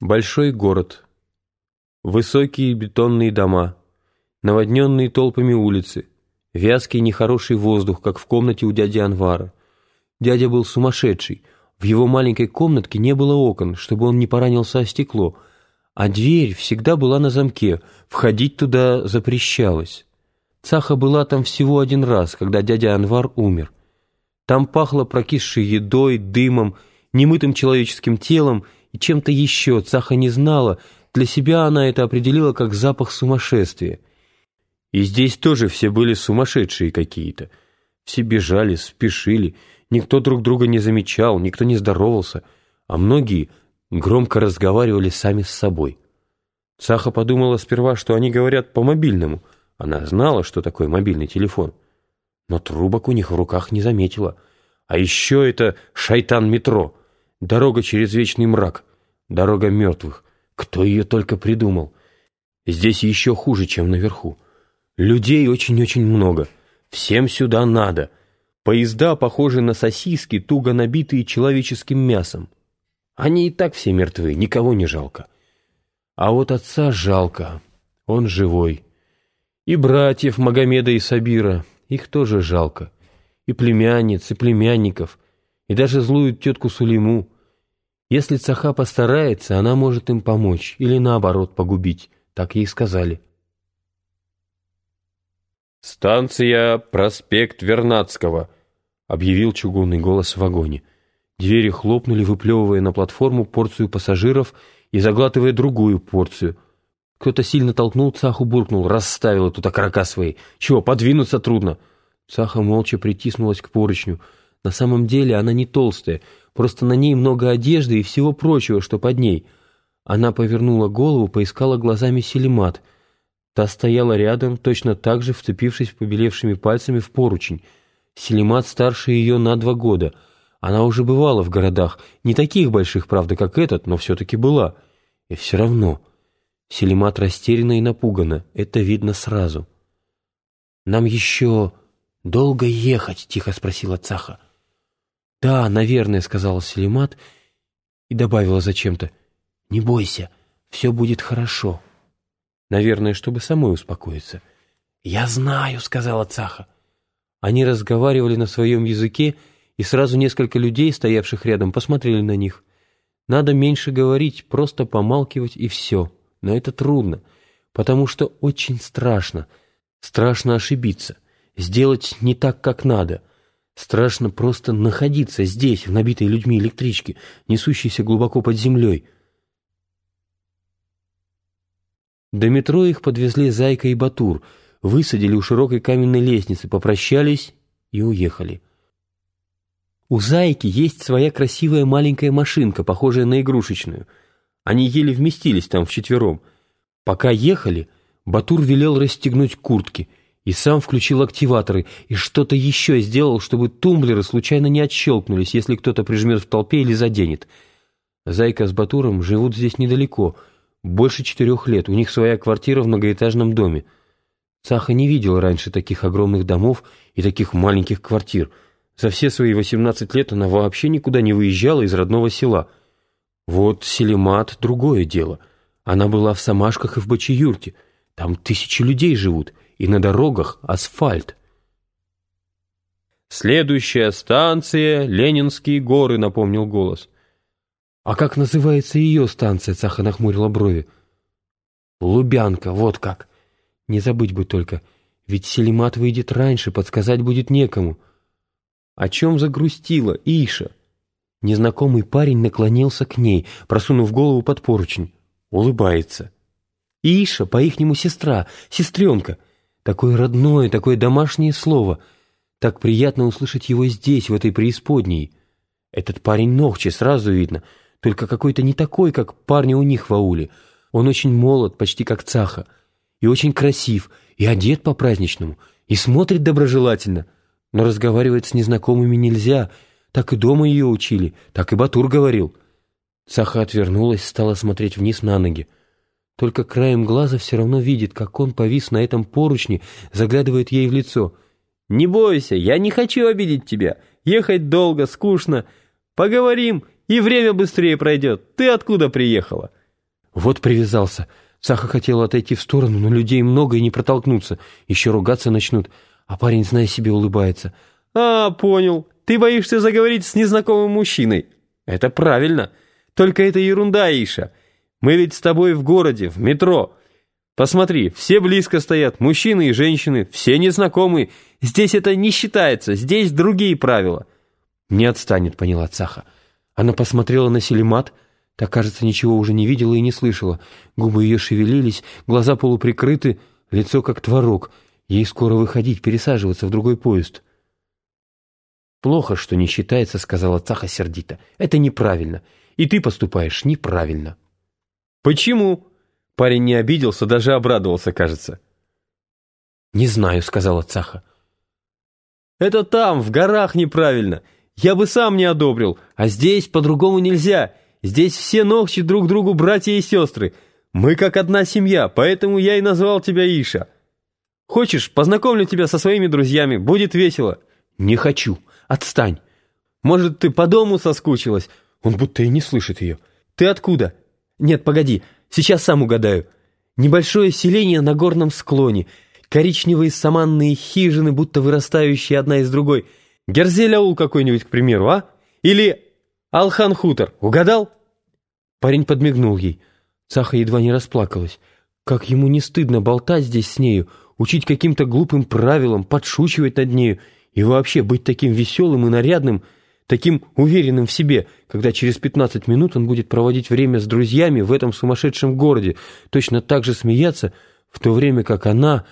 Большой город. Высокие бетонные дома, наводненные толпами улицы, вязкий нехороший воздух, как в комнате у дяди Анвара. Дядя был сумасшедший. В его маленькой комнатке не было окон, чтобы он не поранился о стекло, а дверь всегда была на замке, входить туда запрещалось. Цаха была там всего один раз, когда дядя Анвар умер. Там пахло прокисшей едой, дымом, немытым человеческим телом и чем-то еще Цаха не знала, для себя она это определила как запах сумасшествия. И здесь тоже все были сумасшедшие какие-то. Все бежали, спешили, никто друг друга не замечал, никто не здоровался, а многие громко разговаривали сами с собой. Цаха подумала сперва, что они говорят по мобильному. Она знала, что такое мобильный телефон. Но трубок у них в руках не заметила. А еще это шайтан-метро — Дорога через вечный мрак. Дорога мертвых. Кто ее только придумал. Здесь еще хуже, чем наверху. Людей очень-очень много. Всем сюда надо. Поезда похожи на сосиски, туго набитые человеческим мясом. Они и так все мертвы, никого не жалко. А вот отца жалко. Он живой. И братьев Магомеда и Сабира, их тоже жалко. И племянниц, и племянников, и даже злую тетку Сулейму. Если Цаха постарается, она может им помочь или наоборот погубить, так ей сказали. «Станция проспект Вернадского», — объявил чугунный голос в вагоне. Двери хлопнули, выплевывая на платформу порцию пассажиров и заглатывая другую порцию. Кто-то сильно толкнул Цаху, буркнул, расставила тут окорока свои. Чего, подвинуться трудно? Цаха молча притиснулась к поручню. На самом деле она не толстая, Просто на ней много одежды и всего прочего, что под ней. Она повернула голову, поискала глазами Селимат. Та стояла рядом, точно так же вцепившись побелевшими пальцами в поручень. Селимат старше ее на два года. Она уже бывала в городах, не таких больших, правда, как этот, но все-таки была. И все равно. Селимат растеряна и напугана, это видно сразу. «Нам еще долго ехать?» — тихо спросила Цаха. «Да, наверное», — сказала Селимат и добавила зачем-то. «Не бойся, все будет хорошо». Наверное, чтобы самой успокоиться. «Я знаю», — сказала Цаха. Они разговаривали на своем языке, и сразу несколько людей, стоявших рядом, посмотрели на них. Надо меньше говорить, просто помалкивать и все. Но это трудно, потому что очень страшно. Страшно ошибиться, сделать не так, как надо — Страшно просто находиться здесь, в набитой людьми электричке, несущейся глубоко под землей. До метро их подвезли Зайка и Батур, высадили у широкой каменной лестницы, попрощались и уехали. У Зайки есть своя красивая маленькая машинка, похожая на игрушечную. Они еле вместились там вчетвером. Пока ехали, Батур велел расстегнуть куртки — и сам включил активаторы, и что-то еще сделал, чтобы тумблеры случайно не отщелкнулись, если кто-то прижмет в толпе или заденет. Зайка с Батуром живут здесь недалеко, больше четырех лет, у них своя квартира в многоэтажном доме. Цаха не видел раньше таких огромных домов и таких маленьких квартир. За все свои восемнадцать лет она вообще никуда не выезжала из родного села. Вот Селимат — другое дело. Она была в Самашках и в Бачиюрте. Там тысячи людей живут — и на дорогах асфальт. «Следующая станция — Ленинские горы», — напомнил голос. «А как называется ее станция?» — Цаха нахмурила брови. «Лубянка, вот как. Не забыть бы только, ведь Селимат выйдет раньше, подсказать будет некому». О чем загрустила Иша? Незнакомый парень наклонился к ней, просунув голову под поручень. Улыбается. Иша, по-ихнему сестра, сестренка — Такое родное, такое домашнее слово. Так приятно услышать его здесь, в этой преисподней. Этот парень Нохчи, сразу видно, только какой-то не такой, как парни у них в ауле. Он очень молод, почти как Цаха, и очень красив, и одет по-праздничному, и смотрит доброжелательно. Но разговаривать с незнакомыми нельзя, так и дома ее учили, так и Батур говорил. Цаха отвернулась, стала смотреть вниз на ноги. Только краем глаза все равно видит, как он повис на этом поручне, заглядывает ей в лицо. «Не бойся, я не хочу обидеть тебя. Ехать долго, скучно. Поговорим, и время быстрее пройдет. Ты откуда приехала?» Вот привязался. Саха хотел отойти в сторону, но людей много и не протолкнуться. Еще ругаться начнут. А парень, зная себе, улыбается. «А, понял. Ты боишься заговорить с незнакомым мужчиной. Это правильно. Только это ерунда, Иша. Мы ведь с тобой в городе, в метро. Посмотри, все близко стоят, мужчины и женщины, все незнакомые. Здесь это не считается, здесь другие правила». «Не отстанет», — поняла Цаха. Она посмотрела на Селимат, так, кажется, ничего уже не видела и не слышала. Губы ее шевелились, глаза полуприкрыты, лицо как творог. Ей скоро выходить, пересаживаться в другой поезд. «Плохо, что не считается», — сказала Цаха сердито. «Это неправильно. И ты поступаешь неправильно». «Почему?» Парень не обиделся, даже обрадовался, кажется. «Не знаю», — сказала Цаха. «Это там, в горах неправильно. Я бы сам не одобрил. А здесь по-другому нельзя. Здесь все ногчи друг другу братья и сестры. Мы как одна семья, поэтому я и назвал тебя Иша. Хочешь, познакомлю тебя со своими друзьями, будет весело». «Не хочу», Отстань. Может, ты по дому соскучилась? Он будто и не слышит ее. Ты откуда? Нет, погоди, сейчас сам угадаю. Небольшое селение на горном склоне. Коричневые саманные хижины, будто вырастающие одна из другой. Герзель-аул какой-нибудь, к примеру, а? Или Алхан-хутор. Угадал? Парень подмигнул ей. Цаха едва не расплакалась. Как ему не стыдно болтать здесь с нею, учить каким-то глупым правилам, подшучивать над нею и вообще быть таким веселым и нарядным, таким уверенным в себе, когда через 15 минут он будет проводить время с друзьями в этом сумасшедшем городе, точно так же смеяться, в то время как она...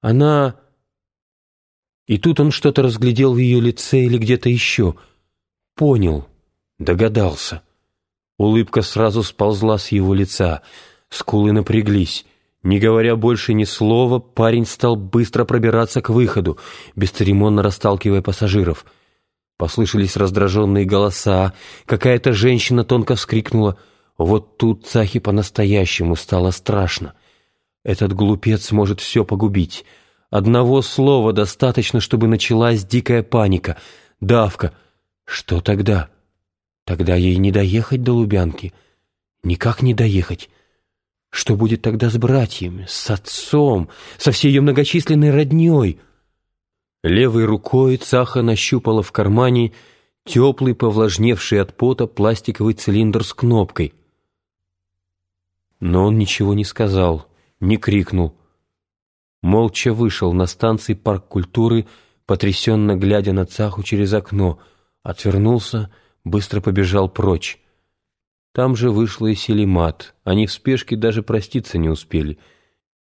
она... И тут он что-то разглядел в ее лице или где-то еще. Понял, догадался. Улыбка сразу сползла с его лица, скулы напряглись. Не говоря больше ни слова, парень стал быстро пробираться к выходу, бесцеремонно расталкивая пассажиров. Послышались раздраженные голоса, какая-то женщина тонко вскрикнула. Вот тут Цахи по-настоящему стало страшно. Этот глупец может все погубить. Одного слова достаточно, чтобы началась дикая паника, давка. Что тогда? Тогда ей не доехать до Лубянки. Никак не доехать. Что будет тогда с братьями, с отцом, со всей ее многочисленной родней? Левой рукой Цаха нащупала в кармане теплый, повлажневший от пота пластиковый цилиндр с кнопкой. Но он ничего не сказал, не крикнул. Молча вышел на станции парк культуры, потрясенно глядя на Цаху через окно, отвернулся, быстро побежал прочь. Там же вышла и Селимат. Они в спешке даже проститься не успели.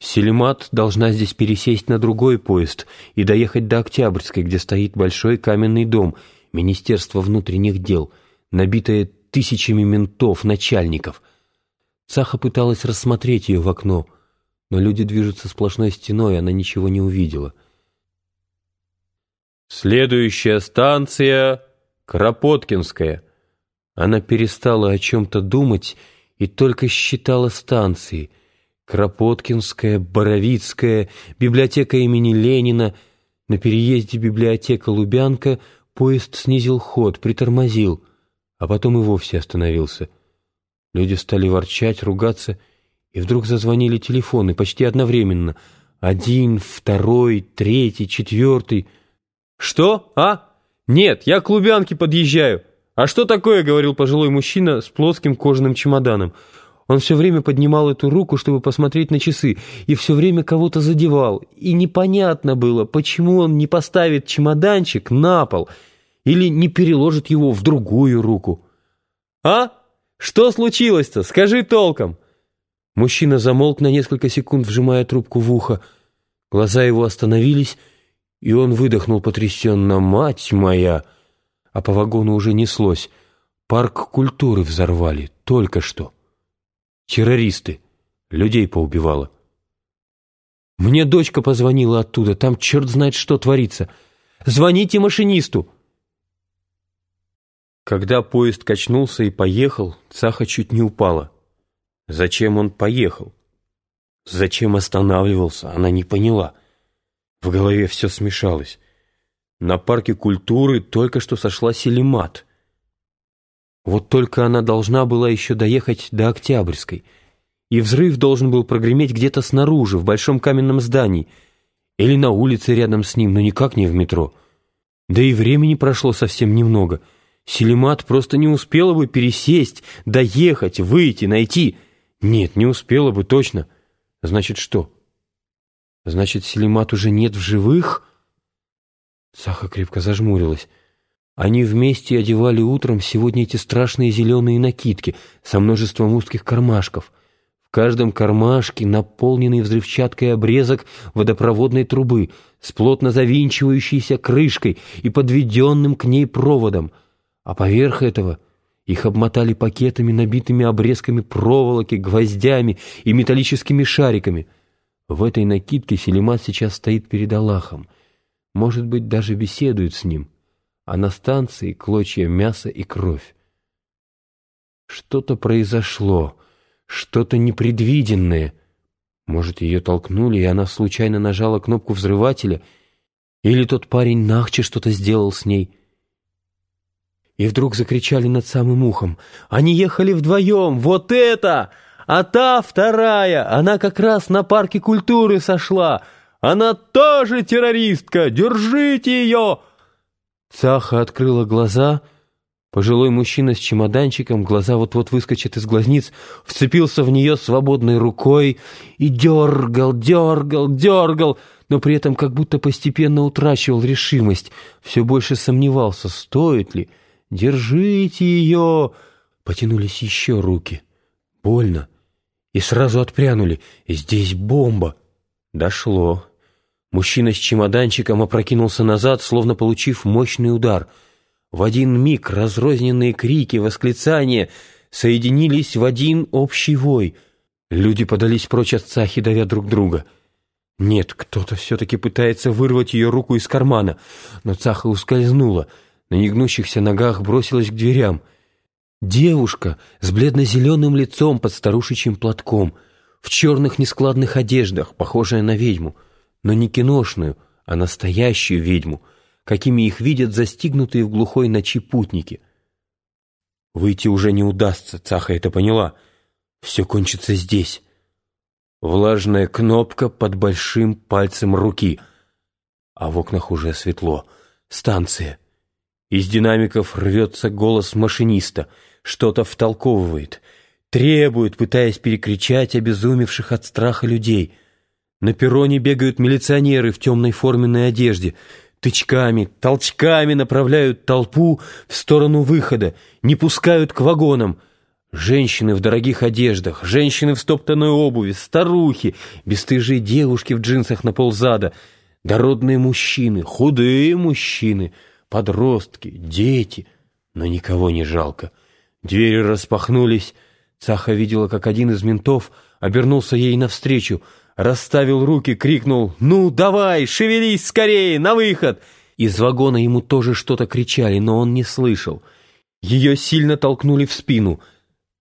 Селимат должна здесь пересесть на другой поезд и доехать до Октябрьской, где стоит большой каменный дом, Министерство внутренних дел, набитое тысячами ментов, начальников. Цаха пыталась рассмотреть ее в окно, но люди движутся сплошной стеной, она ничего не увидела. «Следующая станция — Кропоткинская», она перестала о чем-то думать и только считала станции. Кропоткинская, Боровицкая, библиотека имени Ленина. На переезде библиотека Лубянка поезд снизил ход, притормозил, а потом и вовсе остановился. Люди стали ворчать, ругаться, и вдруг зазвонили телефоны почти одновременно. Один, второй, третий, четвертый. «Что? А? Нет, я к Лубянке подъезжаю!» «А что такое?» — говорил пожилой мужчина с плоским кожаным чемоданом. Он все время поднимал эту руку, чтобы посмотреть на часы, и все время кого-то задевал. И непонятно было, почему он не поставит чемоданчик на пол или не переложит его в другую руку. «А? Что случилось-то? Скажи толком!» Мужчина замолк на несколько секунд, вжимая трубку в ухо. Глаза его остановились, и он выдохнул потрясенно. «Мать моя!» а по вагону уже неслось. Парк культуры взорвали, только что. Террористы. Людей поубивало. Мне дочка позвонила оттуда, там черт знает что творится. Звоните машинисту. Когда поезд качнулся и поехал, Цаха чуть не упала. Зачем он поехал? Зачем останавливался, она не поняла. В голове все смешалось. На парке культуры только что сошла Селимат. Вот только она должна была еще доехать до Октябрьской. и взрыв должен был прогреметь где-то снаружи, в большом каменном здании, или на улице рядом с ним, но никак не в метро. Да и времени прошло совсем немного. Селимат просто не успела бы пересесть, доехать, выйти, найти. Нет, не успела бы точно. Значит, что? Значит, Селимат уже нет в живых? Саха крепко зажмурилась. Они вместе одевали утром сегодня эти страшные зеленые накидки со множеством узких кармашков. В каждом кармашке наполненный взрывчаткой обрезок водопроводной трубы с плотно завинчивающейся крышкой и подведенным к ней проводом, а поверх этого их обмотали пакетами, набитыми обрезками проволоки, гвоздями и металлическими шариками. В этой накидке Селимат сейчас стоит перед Аллахом. Может быть, даже беседует с ним а на станции клочья мяса и кровь. Что-то произошло, что-то непредвиденное. Может, ее толкнули, и она случайно нажала кнопку взрывателя, или тот парень Нахче что-то сделал с ней. И вдруг закричали над самым ухом. Они ехали вдвоем, вот это! А та вторая, она как раз на парке культуры сошла. Она тоже террористка, держите ее! Цаха открыла глаза. Пожилой мужчина с чемоданчиком, глаза вот-вот выскочат из глазниц, вцепился в нее свободной рукой и дергал, дергал, дергал, но при этом как будто постепенно утрачивал решимость, все больше сомневался, стоит ли. «Держите ее!» Потянулись еще руки. Больно. И сразу отпрянули. «Здесь бомба!» Дошло. Мужчина с чемоданчиком опрокинулся назад, словно получив мощный удар. В один миг разрозненные крики, восклицания соединились в один общий вой. Люди подались прочь от Цахи, давя друг друга. Нет, кто-то все-таки пытается вырвать ее руку из кармана, но Цаха ускользнула, на негнущихся ногах бросилась к дверям. Девушка с бледно-зеленым лицом под старушечьим платком, в черных нескладных одеждах, похожая на ведьму — но не киношную, а настоящую ведьму, какими их видят застигнутые в глухой ночи путники. Выйти уже не удастся, Цаха это поняла. Все кончится здесь. Влажная кнопка под большим пальцем руки. А в окнах уже светло. Станция. Из динамиков рвется голос машиниста. Что-то втолковывает. Требует, пытаясь перекричать обезумевших от страха людей — на перроне бегают милиционеры в темной форменной одежде. Тычками, толчками направляют толпу в сторону выхода, не пускают к вагонам. Женщины в дорогих одеждах, женщины в стоптанной обуви, старухи, бесстыжие девушки в джинсах на ползада, дородные мужчины, худые мужчины, подростки, дети. Но никого не жалко. Двери распахнулись. Цаха видела, как один из ментов обернулся ей навстречу — расставил руки, крикнул «Ну, давай, шевелись скорее, на выход!» Из вагона ему тоже что-то кричали, но он не слышал. Ее сильно толкнули в спину.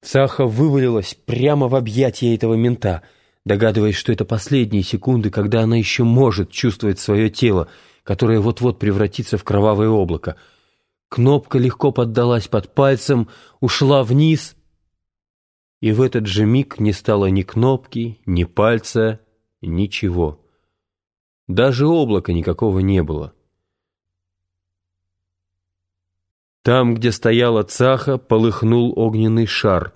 Цаха вывалилась прямо в объятия этого мента, догадываясь, что это последние секунды, когда она еще может чувствовать свое тело, которое вот-вот превратится в кровавое облако. Кнопка легко поддалась под пальцем, ушла вниз, и в этот же миг не стало ни кнопки, ни пальца, ничего. Даже облака никакого не было. Там, где стояла Цаха, полыхнул огненный шар.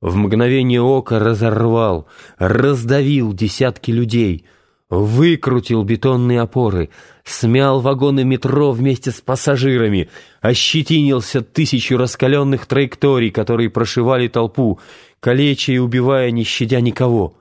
В мгновение ока разорвал, раздавил десятки людей, выкрутил бетонные опоры, смял вагоны метро вместе с пассажирами, ощетинился тысячу раскаленных траекторий, которые прошивали толпу, калеча и убивая, не щадя никого —